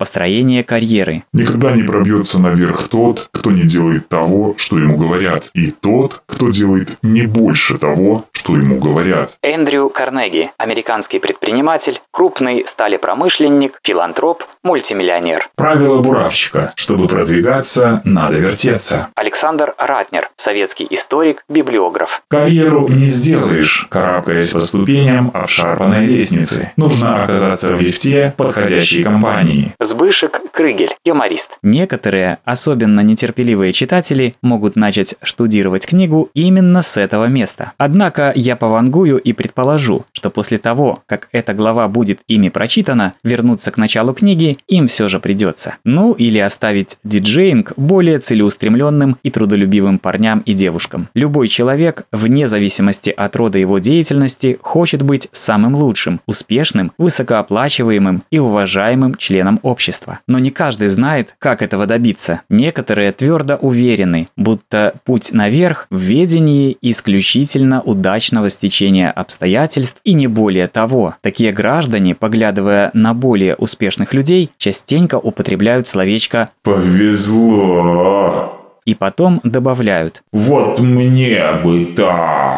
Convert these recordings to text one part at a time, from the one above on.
построение карьеры. Никогда не пробьется наверх тот, кто не делает того, что ему говорят, и тот, кто делает не больше того, что ему говорят. Эндрю Карнеги, американский предприниматель, крупный сталепромышленник, филантроп, мультимиллионер. Правило буравчика. Чтобы продвигаться, надо вертеться. Александр Ратнер, советский историк, библиограф. Карьеру не сделаешь, карабкаясь по ступеням обшарпанной лестницы. Нужно оказаться в лифте подходящей компании. Сбышек Крыгель, юморист. Некоторые, особенно нетерпеливые читатели, могут начать штудировать книгу именно с этого места. Однако я повангую и предположу, что после того, как эта глава будет ими прочитана, вернуться к началу книги им все же придется. Ну или оставить диджеинг более целеустремленным и трудолюбивым парням и девушкам. Любой человек, вне зависимости от рода его деятельности, хочет быть самым лучшим, успешным, высокооплачиваемым и уважаемым членом общества. Но не каждый знает, как этого добиться. Некоторые твердо уверены, будто путь наверх в ведении исключительно удачный удачного стечения обстоятельств и не более того. Такие граждане, поглядывая на более успешных людей, частенько употребляют словечко «повезло». И потом добавляют «вот мне бы так».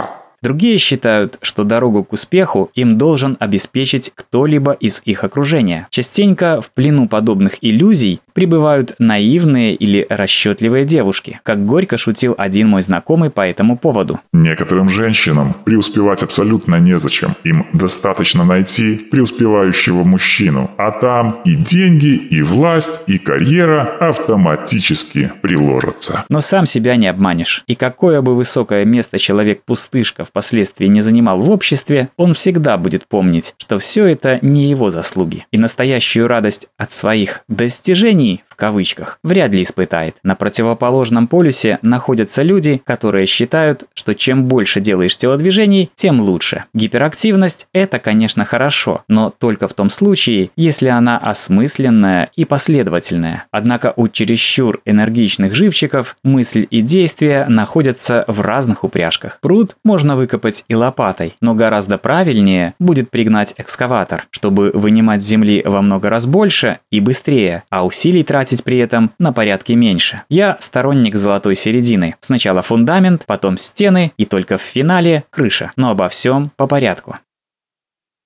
Другие считают, что дорогу к успеху им должен обеспечить кто-либо из их окружения. Частенько в плену подобных иллюзий пребывают наивные или расчетливые девушки, как горько шутил один мой знакомый по этому поводу. Некоторым женщинам преуспевать абсолютно незачем. Им достаточно найти преуспевающего мужчину, а там и деньги, и власть, и карьера автоматически приложатся. Но сам себя не обманешь. И какое бы высокое место человек-пустышка впоследствии не занимал в обществе, он всегда будет помнить, что все это не его заслуги. И настоящую радость от своих достижений, в кавычках, вряд ли испытает. На противоположном полюсе находятся люди, которые считают, что чем больше делаешь телодвижений, тем лучше. Гиперактивность – это, конечно, хорошо, но только в том случае, если она осмысленная и последовательная. Однако у чересчур энергичных живчиков мысль и действие находятся в разных упряжках. Пруд можно выкопать и лопатой, но гораздо правильнее будет пригнать экскаватор, чтобы вынимать земли во много раз больше и быстрее, а усилий тратить при этом на порядке меньше. Я сторонник золотой середины. Сначала фундамент, потом стены и только в финале крыша. Но обо всем по порядку.